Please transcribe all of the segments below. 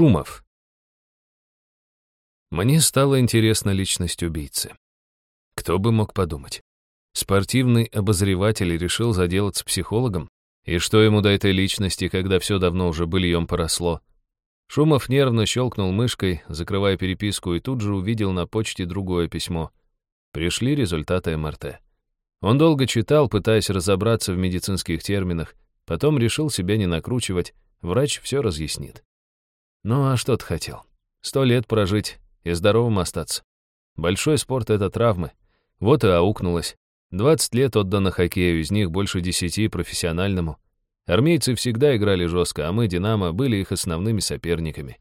Шумов. Мне стала интересна личность убийцы. Кто бы мог подумать? Спортивный обозреватель решил заделаться психологом? И что ему до этой личности, когда все давно уже быльем поросло? Шумов нервно щелкнул мышкой, закрывая переписку, и тут же увидел на почте другое письмо. Пришли результаты МРТ. Он долго читал, пытаясь разобраться в медицинских терминах, потом решил себя не накручивать, врач все разъяснит. Ну а что ты хотел? Сто лет прожить и здоровым остаться. Большой спорт — это травмы. Вот и аукнулось. 20 лет отдано хоккею, из них больше десяти профессиональному. Армейцы всегда играли жестко, а мы, «Динамо», были их основными соперниками.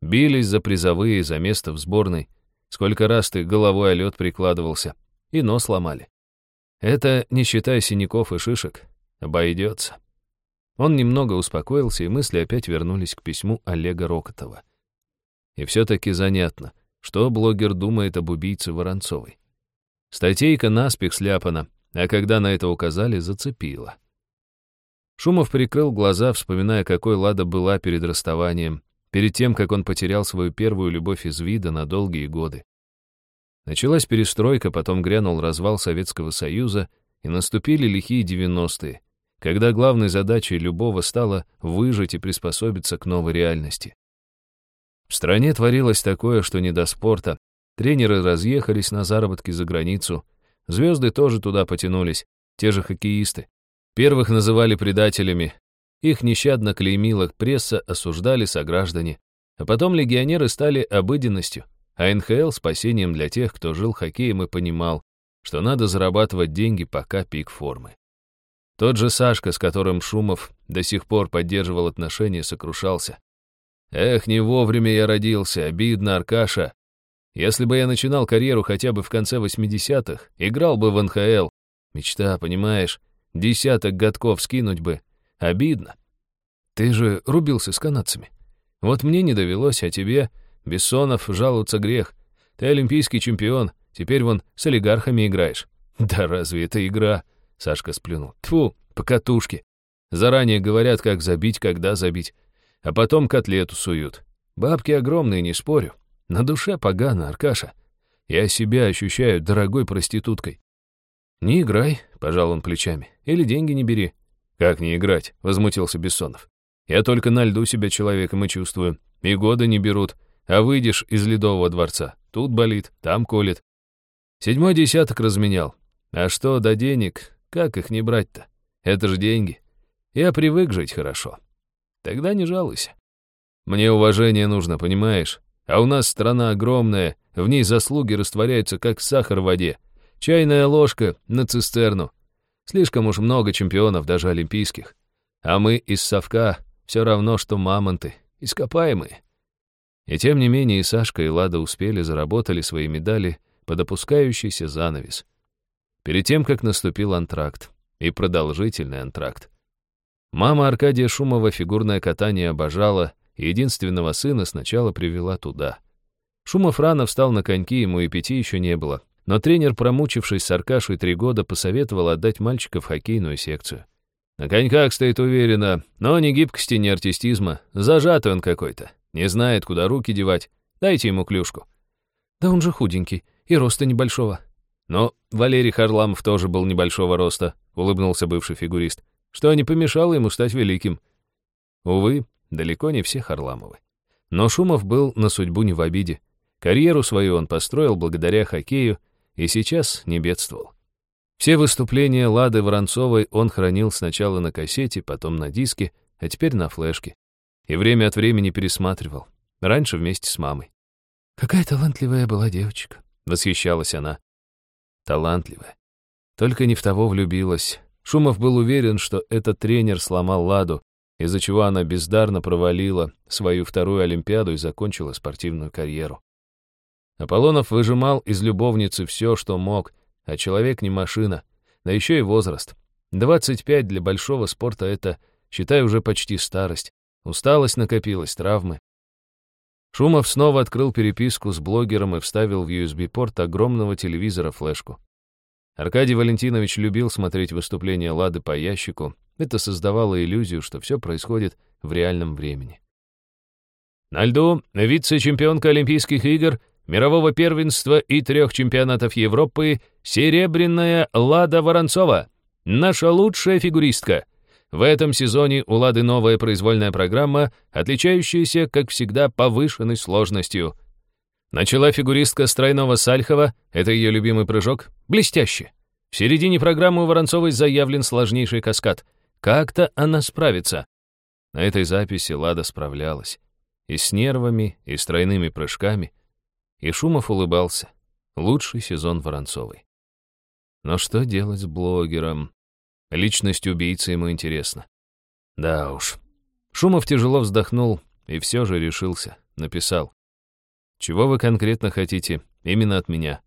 Бились за призовые, за место в сборной. Сколько раз ты головой о лед прикладывался. И нос ломали. Это, не считая синяков и шишек, обойдется. Он немного успокоился, и мысли опять вернулись к письму Олега Рокотова. И все-таки занятно, что блогер думает об убийце Воронцовой. Статейка наспех сляпана, а когда на это указали, зацепила. Шумов прикрыл глаза, вспоминая, какой Лада была перед расставанием, перед тем, как он потерял свою первую любовь из вида на долгие годы. Началась перестройка, потом грянул развал Советского Союза, и наступили лихие девяностые, когда главной задачей любого стало выжить и приспособиться к новой реальности. В стране творилось такое, что не до спорта. Тренеры разъехались на заработки за границу. Звезды тоже туда потянулись, те же хоккеисты. Первых называли предателями. Их нещадно клеймила пресса, осуждали сограждане. А потом легионеры стали обыденностью, а НХЛ — спасением для тех, кто жил хоккеем и понимал, что надо зарабатывать деньги, пока пик формы. Тот же Сашка, с которым Шумов до сих пор поддерживал отношения, сокрушался. Эх, не вовремя я родился, обидно, Аркаша. Если бы я начинал карьеру хотя бы в конце 80-х, играл бы в НХЛ. Мечта, понимаешь? Десяток годков скинуть бы. Обидно. Ты же рубился с канадцами. Вот мне не довелось, а тебе, Бессонов, жаловаться грех. Ты олимпийский чемпион, теперь вон с олигархами играешь. Да разве это игра? Сашка сплюнул. Тфу, по катушке. Заранее говорят, как забить, когда забить а потом котлету суют. Бабки огромные, не спорю. На душе погано, Аркаша. Я себя ощущаю дорогой проституткой. «Не играй», — пожал он плечами, — «или деньги не бери». «Как не играть?» — возмутился Бессонов. «Я только на льду себя человеком и чувствую. И годы не берут. А выйдешь из ледового дворца. Тут болит, там колет. Седьмой десяток разменял. А что до денег, как их не брать-то? Это же деньги. Я привык жить хорошо. Тогда не жалуйся. Мне уважение нужно, понимаешь? А у нас страна огромная, в ней заслуги растворяются, как сахар в воде. Чайная ложка на цистерну. Слишком уж много чемпионов, даже олимпийских. А мы из совка все равно, что мамонты, ископаемые. И тем не менее и Сашка, и Лада успели, заработали свои медали под опускающийся занавес. Перед тем, как наступил антракт, и продолжительный антракт. Мама Аркадия Шумова фигурное катание обожала, и единственного сына сначала привела туда. Шумов рано встал на коньки, ему и пяти еще не было. Но тренер, промучившись с Аркашей три года, посоветовал отдать мальчика в хоккейную секцию. На коньках стоит уверенно, но ни гибкости, ни артистизма. Зажатый он какой-то. Не знает, куда руки девать. Дайте ему клюшку. Да он же худенький, и роста небольшого. Но Валерий Харламов тоже был небольшого роста, улыбнулся бывший фигурист что не помешало ему стать великим. Увы, далеко не все Харламовы. Но Шумов был на судьбу не в обиде. Карьеру свою он построил благодаря хоккею и сейчас не бедствовал. Все выступления Лады Воронцовой он хранил сначала на кассете, потом на диске, а теперь на флешке. И время от времени пересматривал. Раньше вместе с мамой. «Какая талантливая была девочка», — восхищалась она. Талантливая. Только не в того влюбилась, Шумов был уверен, что этот тренер сломал Ладу, из-за чего она бездарно провалила свою вторую Олимпиаду и закончила спортивную карьеру. Аполлонов выжимал из любовницы все, что мог, а человек не машина, да еще и возраст. 25 для большого спорта — это, считай, уже почти старость. Усталость накопилась, травмы. Шумов снова открыл переписку с блогером и вставил в USB-порт огромного телевизора флешку. Аркадий Валентинович любил смотреть выступления Лады по ящику. Это создавало иллюзию, что все происходит в реальном времени. На льду вице-чемпионка Олимпийских игр, мирового первенства и трех чемпионатов Европы серебряная Лада Воронцова. Наша лучшая фигуристка. В этом сезоне у Лады новая произвольная программа, отличающаяся, как всегда, повышенной сложностью. Начала фигуристка с тройного Сальхова, это ее любимый прыжок, блестяще. В середине программы у Воронцовой заявлен сложнейший каскад. Как-то она справится. На этой записи Лада справлялась. И с нервами, и с тройными прыжками. И Шумов улыбался. Лучший сезон Воронцовой. Но что делать с блогером? Личность убийцы ему интересна. Да уж. Шумов тяжело вздохнул и все же решился. Написал. «Чего вы конкретно хотите? Именно от меня.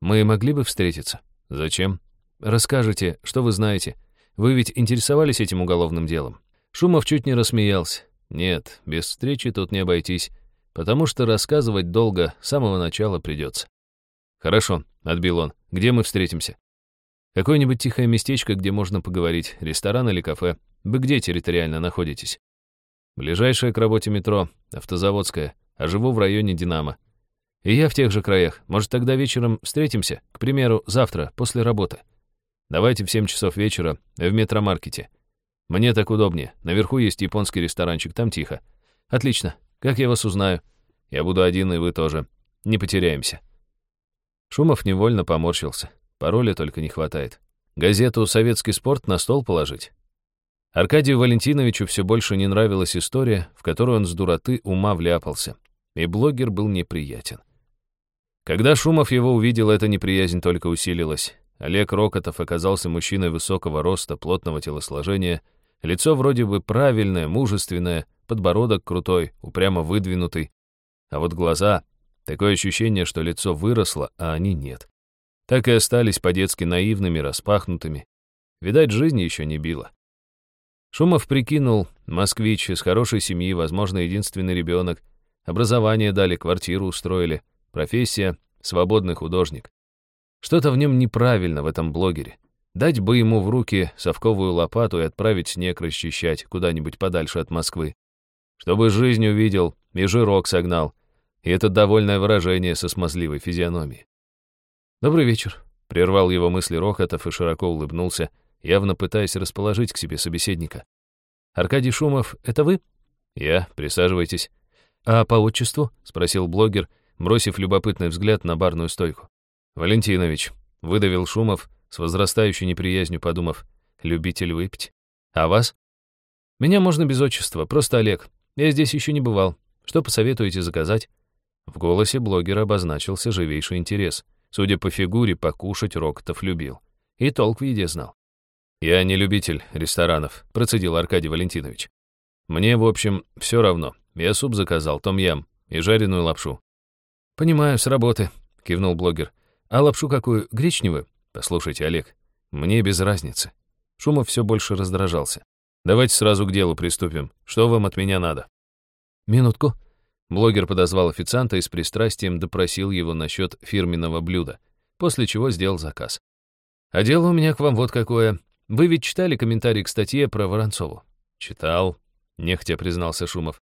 Мы могли бы встретиться? Зачем? Расскажите, что вы знаете. Вы ведь интересовались этим уголовным делом?» Шумов чуть не рассмеялся. Нет, без встречи тут не обойтись, потому что рассказывать долго, с самого начала придется. «Хорошо», — отбил он, — «где мы встретимся?» «Какое-нибудь тихое местечко, где можно поговорить, ресторан или кафе. Вы где территориально находитесь?» «Ближайшее к работе метро, автозаводская, а живу в районе Динамо. И я в тех же краях. Может, тогда вечером встретимся? К примеру, завтра, после работы. Давайте в 7 часов вечера в метромаркете. Мне так удобнее. Наверху есть японский ресторанчик, там тихо. Отлично. Как я вас узнаю? Я буду один, и вы тоже. Не потеряемся. Шумов невольно поморщился. Пароля только не хватает. Газету «Советский спорт» на стол положить. Аркадию Валентиновичу все больше не нравилась история, в которую он с дуроты ума вляпался. И блогер был неприятен. Когда Шумов его увидел, эта неприязнь только усилилась. Олег Рокотов оказался мужчиной высокого роста, плотного телосложения — Лицо вроде бы правильное, мужественное, подбородок крутой, упрямо выдвинутый. А вот глаза... Такое ощущение, что лицо выросло, а они нет. Так и остались по-детски наивными, распахнутыми. Видать, жизнь еще не била. Шумов прикинул, москвич, из хорошей семьи, возможно, единственный ребенок. Образование дали, квартиру устроили. Профессия — свободный художник. Что-то в нем неправильно в этом блогере. Дать бы ему в руки совковую лопату и отправить снег расчищать куда-нибудь подальше от Москвы. Чтобы жизнь увидел и жирок согнал. И это довольное выражение со смазливой физиономией. «Добрый вечер», — прервал его мысли Рохотов и широко улыбнулся, явно пытаясь расположить к себе собеседника. «Аркадий Шумов, это вы?» «Я, присаживайтесь». «А по отчеству?» — спросил блогер, бросив любопытный взгляд на барную стойку. «Валентинович», — выдавил Шумов, с возрастающей неприязнью подумав, любитель выпить. А вас? Меня можно без отчества, просто Олег. Я здесь еще не бывал. Что посоветуете заказать? В голосе блогера обозначился живейший интерес. Судя по фигуре, покушать Рокотов любил. И толк в еде знал. «Я не любитель ресторанов», — процедил Аркадий Валентинович. «Мне, в общем, все равно. Я суп заказал, том-ям и жареную лапшу». «Понимаю, с работы», — кивнул блогер. «А лапшу какую? Гречневую?» «Послушайте, Олег, мне без разницы». Шумов все больше раздражался. «Давайте сразу к делу приступим. Что вам от меня надо?» «Минутку». Блогер подозвал официанта и с пристрастием допросил его насчет фирменного блюда, после чего сделал заказ. «А дело у меня к вам вот какое. Вы ведь читали комментарий к статье про Воронцову?» «Читал», — нехотя признался Шумов.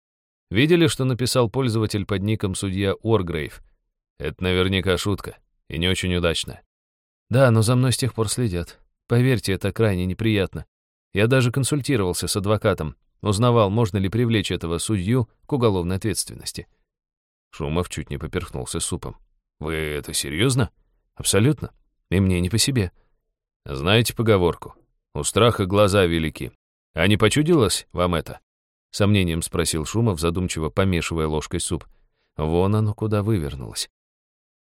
«Видели, что написал пользователь под ником судья Оргрейв? Это наверняка шутка, и не очень удачная. Да, но за мной с тех пор следят. Поверьте, это крайне неприятно. Я даже консультировался с адвокатом, узнавал, можно ли привлечь этого судью к уголовной ответственности. Шумов чуть не поперхнулся супом. «Вы это серьезно?» «Абсолютно. И мне не по себе». «Знаете поговорку? У страха глаза велики. А не почудилось вам это?» Сомнением спросил Шумов, задумчиво помешивая ложкой суп. Вон оно куда вывернулось.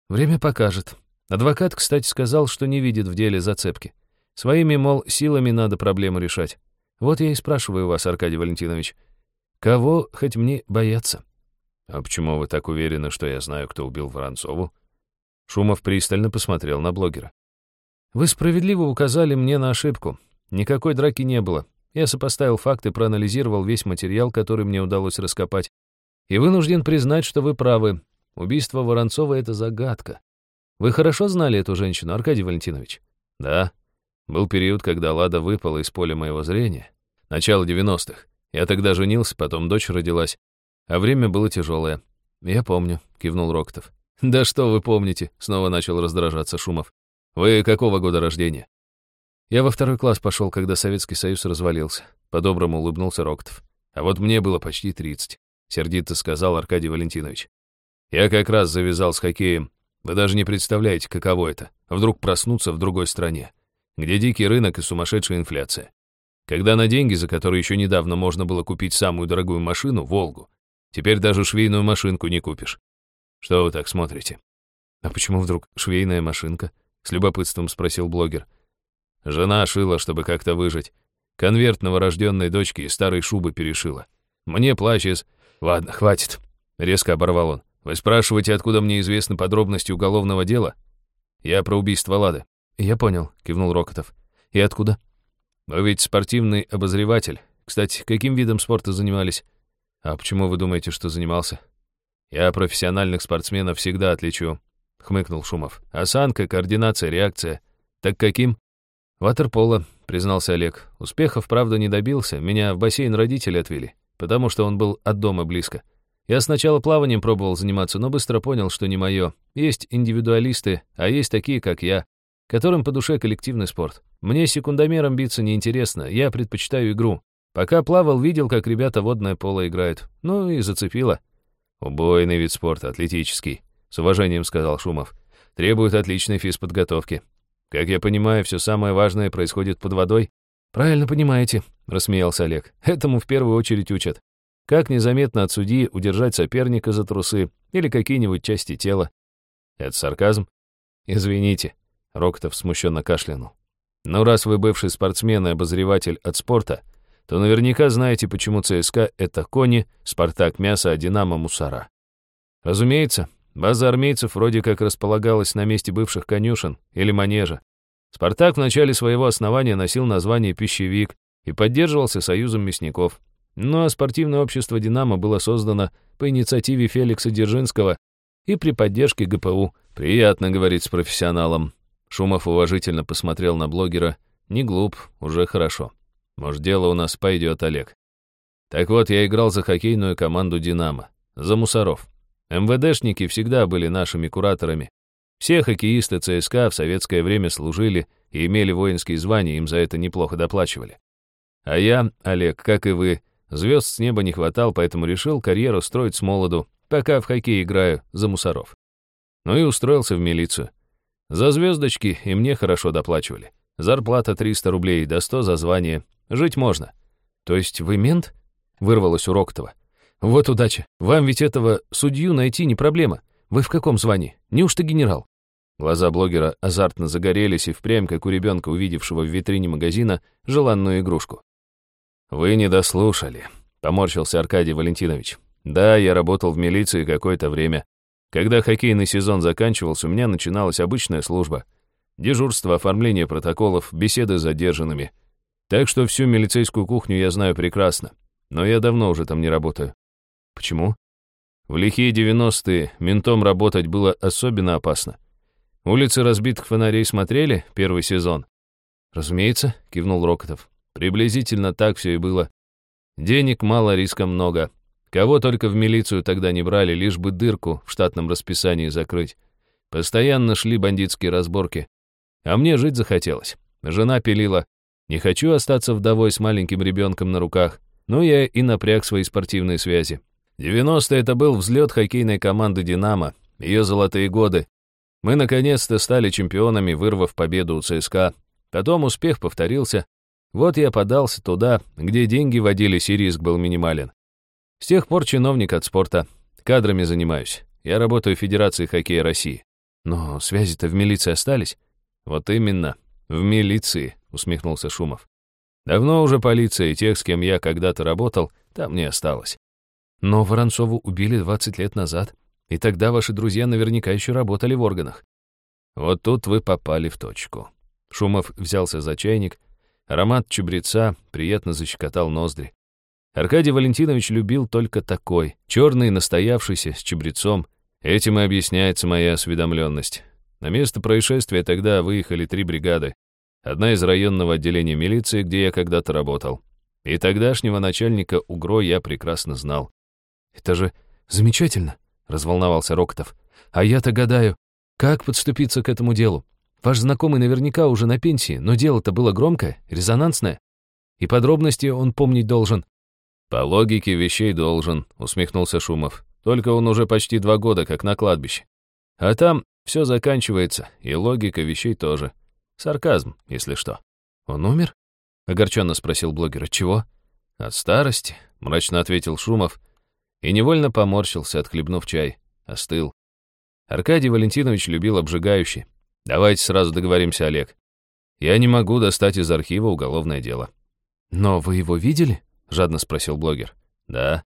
«Время покажет», Адвокат, кстати, сказал, что не видит в деле зацепки. Своими, мол, силами надо проблему решать. Вот я и спрашиваю вас, Аркадий Валентинович, кого хоть мне бояться? А почему вы так уверены, что я знаю, кто убил Воронцову? Шумов пристально посмотрел на блогера. Вы справедливо указали мне на ошибку. Никакой драки не было. Я сопоставил факты, проанализировал весь материал, который мне удалось раскопать. И вынужден признать, что вы правы. Убийство Воронцова — это загадка. Вы хорошо знали эту женщину, Аркадий Валентинович? Да. Был период, когда Лада выпала из поля моего зрения. Начало 90-х. Я тогда женился, потом дочь родилась. А время было тяжелое. «Я помню», — кивнул Роктов. «Да что вы помните?» — снова начал раздражаться Шумов. «Вы какого года рождения?» Я во второй класс пошел, когда Советский Союз развалился. По-доброму улыбнулся Роктов. А вот мне было почти тридцать, сердито сказал Аркадий Валентинович. Я как раз завязал с хоккеем. Вы даже не представляете, каково это. Вдруг проснуться в другой стране, где дикий рынок и сумасшедшая инфляция. Когда на деньги, за которые еще недавно можно было купить самую дорогую машину, «Волгу», теперь даже швейную машинку не купишь. Что вы так смотрите? А почему вдруг швейная машинка? С любопытством спросил блогер. Жена шила, чтобы как-то выжить. Конверт новорожденной дочки из старой шубы перешила. Мне плащ из... Ладно, хватит. Резко оборвал он. Вы спрашиваете, откуда мне известны подробности уголовного дела? Я про убийство Лады. Я понял, кивнул Рокотов. И откуда? Вы ведь спортивный обозреватель. Кстати, каким видом спорта занимались? А почему вы думаете, что занимался? Я профессиональных спортсменов всегда отличу, хмыкнул Шумов. Осанка, координация, реакция. Так каким? Ватерполо, признался Олег. Успехов, правда, не добился. Меня в бассейн родители отвели, потому что он был от дома близко. Я сначала плаванием пробовал заниматься, но быстро понял, что не мое. Есть индивидуалисты, а есть такие, как я которым по душе коллективный спорт. Мне секундомером биться неинтересно, я предпочитаю игру. Пока плавал, видел, как ребята водное поло играют. Ну и зацепило. Убойный вид спорта, атлетический, с уважением сказал Шумов. Требует отличной физподготовки. Как я понимаю, все самое важное происходит под водой. Правильно понимаете, рассмеялся Олег. Этому в первую очередь учат. Как незаметно от судьи удержать соперника за трусы или какие-нибудь части тела. Это сарказм? Извините, Рокотов смущенно кашлянул. «Ну, раз вы бывший спортсмен и обозреватель от спорта, то наверняка знаете, почему ЦСКА — это кони, Спартак — мясо, а Динамо — мусора. Разумеется, база армейцев вроде как располагалась на месте бывших конюшен или манежа. Спартак в начале своего основания носил название «Пищевик» и поддерживался союзом мясников. Ну а спортивное общество «Динамо» было создано по инициативе Феликса Дзержинского и при поддержке ГПУ. «Приятно говорить с профессионалом», Шумов уважительно посмотрел на блогера. Не глуп, уже хорошо. Может, дело у нас пойдет, Олег. Так вот, я играл за хоккейную команду «Динамо». За мусоров. МВДшники всегда были нашими кураторами. Все хоккеисты ЦСКА в советское время служили и имели воинские звания, им за это неплохо доплачивали. А я, Олег, как и вы, звезд с неба не хватал, поэтому решил карьеру строить с молоду, пока в хоккей играю за мусоров. Ну и устроился в милицию. За звездочки и мне хорошо доплачивали. Зарплата 300 рублей, до 100 за звание. Жить можно. То есть вы мент? Вырвалось у Роктова. Вот удача. Вам ведь этого судью найти не проблема. Вы в каком звании? Неужто генерал? Глаза блогера азартно загорелись и впрямь, как у ребенка, увидевшего в витрине магазина желанную игрушку. «Вы не дослушали», — поморщился Аркадий Валентинович. «Да, я работал в милиции какое-то время. Когда хоккейный сезон заканчивался, у меня начиналась обычная служба. Дежурство, оформление протоколов, беседы с задержанными. Так что всю милицейскую кухню я знаю прекрасно. Но я давно уже там не работаю. Почему? В лихие 90-е ментом работать было особенно опасно. Улицы разбитых фонарей смотрели первый сезон? Разумеется, кивнул Рокотов. Приблизительно так все и было. Денег мало, риска много. Кого только в милицию тогда не брали, лишь бы дырку в штатном расписании закрыть. Постоянно шли бандитские разборки. А мне жить захотелось. Жена пилила. Не хочу остаться вдовой с маленьким ребенком на руках. Ну, я и напряг свои спортивные связи. 90-е это был взлет хоккейной команды «Динамо», ее золотые годы. Мы наконец-то стали чемпионами, вырвав победу у ЦСКА. Потом успех повторился. Вот я подался туда, где деньги водились и риск был минимален. С тех пор чиновник от спорта. Кадрами занимаюсь. Я работаю в Федерации хоккея России. Но связи-то в милиции остались. Вот именно, в милиции, усмехнулся Шумов. Давно уже полиция и тех, с кем я когда-то работал, там не осталось. Но Воронцову убили 20 лет назад, и тогда ваши друзья наверняка еще работали в органах. Вот тут вы попали в точку. Шумов взялся за чайник, аромат чабреца приятно защекотал ноздри. Аркадий Валентинович любил только такой, черный, настоявшийся, с чабрецом. Этим и объясняется моя осведомленность. На место происшествия тогда выехали три бригады. Одна из районного отделения милиции, где я когда-то работал. И тогдашнего начальника УГРО я прекрасно знал. Это же замечательно, разволновался Рокотов. А я-то гадаю, как подступиться к этому делу? Ваш знакомый наверняка уже на пенсии, но дело-то было громкое, резонансное. И подробности он помнить должен. По логике вещей должен, усмехнулся Шумов. Только он уже почти два года как на кладбище. А там все заканчивается, и логика вещей тоже. Сарказм, если что. Он умер? Огорченно спросил блогер. От чего? От старости, мрачно ответил Шумов и невольно поморщился, отхлебнув чай. Остыл. Аркадий Валентинович любил обжигающий. Давайте сразу договоримся, Олег. Я не могу достать из архива уголовное дело. Но вы его видели? Жадно спросил блогер. Да.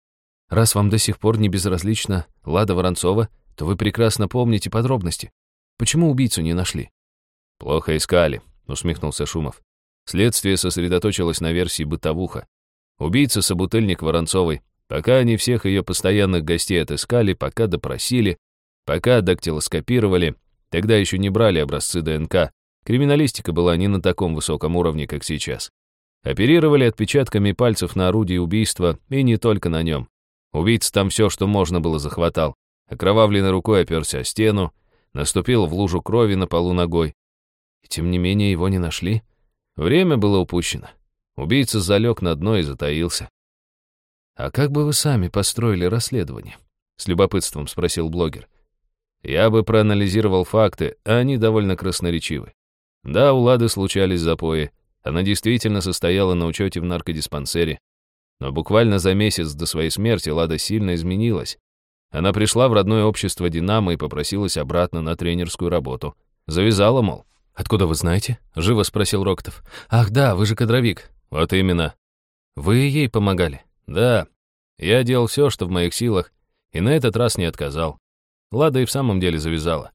Раз вам до сих пор не безразлична Лада Воронцова, то вы прекрасно помните подробности. Почему убийцу не нашли? Плохо искали, усмехнулся Шумов. Следствие сосредоточилось на версии бытовуха. Убийца собутыльник Воронцовой. Пока они всех ее постоянных гостей отыскали, пока допросили, пока дактилоскопировали, тогда еще не брали образцы ДНК. Криминалистика была не на таком высоком уровне, как сейчас. Оперировали отпечатками пальцев на орудии убийства, и не только на нем. Убийца там все, что можно было, захватал. Окровавленной рукой оперся о стену, наступил в лужу крови на полу ногой. И тем не менее его не нашли. Время было упущено. Убийца залег на дно и затаился. «А как бы вы сами построили расследование?» — с любопытством спросил блогер. «Я бы проанализировал факты, а они довольно красноречивы. Да, у Лады случались запои. Она действительно состояла на учете в наркодиспансере. Но буквально за месяц до своей смерти Лада сильно изменилась. Она пришла в родное общество «Динамо» и попросилась обратно на тренерскую работу. Завязала, мол. «Откуда вы знаете?» — живо спросил Роктов. «Ах да, вы же кадровик». «Вот именно». «Вы ей помогали?» «Да. Я делал все, что в моих силах, и на этот раз не отказал. Лада и в самом деле завязала.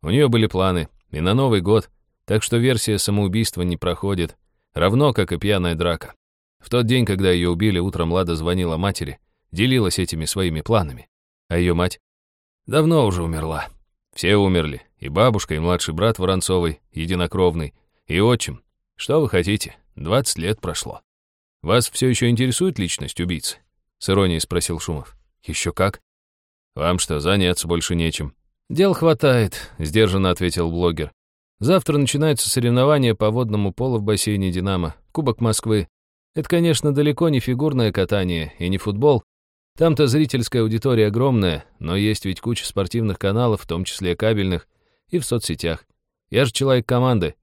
У нее были планы, и на Новый год, так что версия самоубийства не проходит, равно как и пьяная драка. В тот день, когда ее убили, утром Лада звонила матери, делилась этими своими планами. А ее мать давно уже умерла. Все умерли, и бабушка, и младший брат Воронцовой, единокровный, и отчим. Что вы хотите? 20 лет прошло. Вас все еще интересует личность убийцы? С иронией спросил Шумов. Еще как? Вам что, заняться больше нечем? Дел хватает, сдержанно ответил блогер. Завтра начинаются соревнования по водному полу в бассейне «Динамо», Кубок Москвы. Это, конечно, далеко не фигурное катание и не футбол. Там-то зрительская аудитория огромная, но есть ведь куча спортивных каналов, в том числе кабельных, и в соцсетях. Я же человек команды.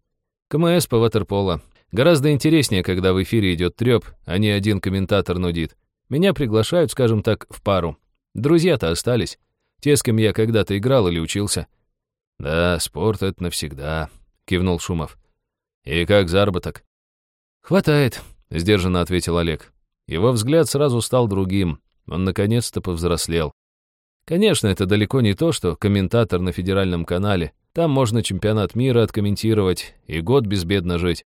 КМС по ватерполо. Гораздо интереснее, когда в эфире идет трёп, а не один комментатор нудит. Меня приглашают, скажем так, в пару. Друзья-то остались. Те, с кем я когда-то играл или учился. «Да, спорт — это навсегда», — кивнул Шумов. «И как заработок?» «Хватает», — сдержанно ответил Олег. Его взгляд сразу стал другим. Он наконец-то повзрослел. Конечно, это далеко не то, что комментатор на федеральном канале. Там можно чемпионат мира откомментировать и год безбедно жить.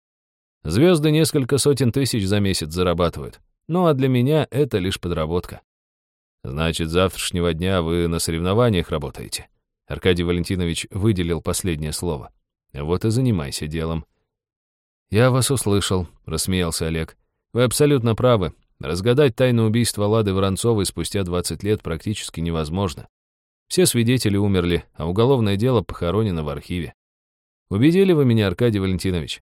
Звезды несколько сотен тысяч за месяц зарабатывают. Ну а для меня это лишь подработка. Значит, завтрашнего дня вы на соревнованиях работаете. Аркадий Валентинович выделил последнее слово. Вот и занимайся делом. Я вас услышал, рассмеялся Олег. Вы абсолютно правы. Разгадать тайну убийства Лады Воронцовой спустя 20 лет практически невозможно. Все свидетели умерли, а уголовное дело похоронено в архиве. Убедили вы меня, Аркадий Валентинович.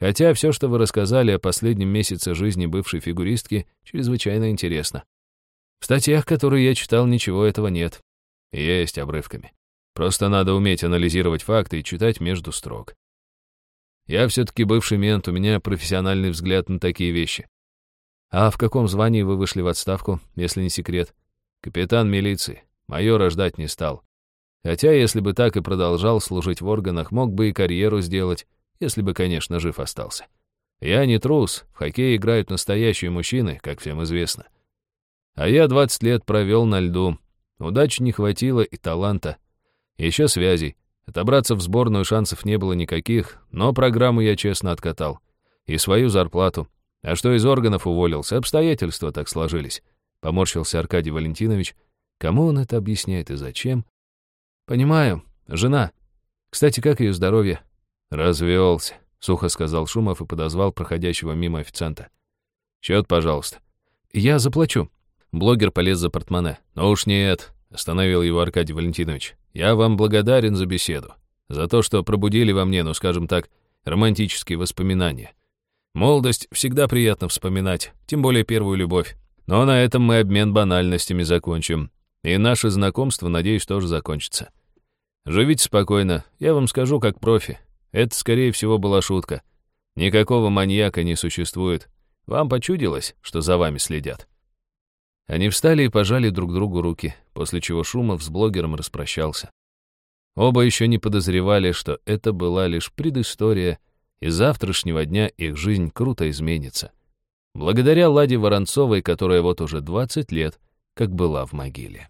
Хотя все, что вы рассказали о последнем месяце жизни бывшей фигуристки, чрезвычайно интересно. В статьях, которые я читал, ничего этого нет. Есть обрывками. Просто надо уметь анализировать факты и читать между строк. Я все-таки бывший мент, у меня профессиональный взгляд на такие вещи. А в каком звании вы вышли в отставку, если не секрет? Капитан милиции. Майора ждать не стал. Хотя, если бы так и продолжал служить в органах, мог бы и карьеру сделать, если бы, конечно, жив остался. Я не трус, в хоккей играют настоящие мужчины, как всем известно. А я 20 лет провел на льду. Удачи не хватило и таланта. Еще связей. Отобраться в сборную шансов не было никаких, но программу я честно откатал. И свою зарплату. А что из органов уволился, обстоятельства так сложились. Поморщился Аркадий Валентинович. Кому он это объясняет и зачем? Понимаю. Жена. Кстати, как ее здоровье? Развелся, сухо сказал Шумов и подозвал проходящего мимо официанта. Счет, пожалуйста. Я заплачу. блогер полез за портмоне. «Ну уж нет», — остановил его Аркадий Валентинович. «Я вам благодарен за беседу. За то, что пробудили во мне, ну скажем так, романтические воспоминания. Молодость всегда приятно вспоминать, тем более первую любовь. Но на этом мы обмен банальностями закончим. И наше знакомство, надеюсь, тоже закончится. Живите спокойно, я вам скажу как профи. Это, скорее всего, была шутка. Никакого маньяка не существует. Вам почудилось, что за вами следят?» Они встали и пожали друг другу руки, после чего Шумов с блогером распрощался. Оба еще не подозревали, что это была лишь предыстория, и завтрашнего дня их жизнь круто изменится. Благодаря Ладе Воронцовой, которая вот уже 20 лет как была в могиле.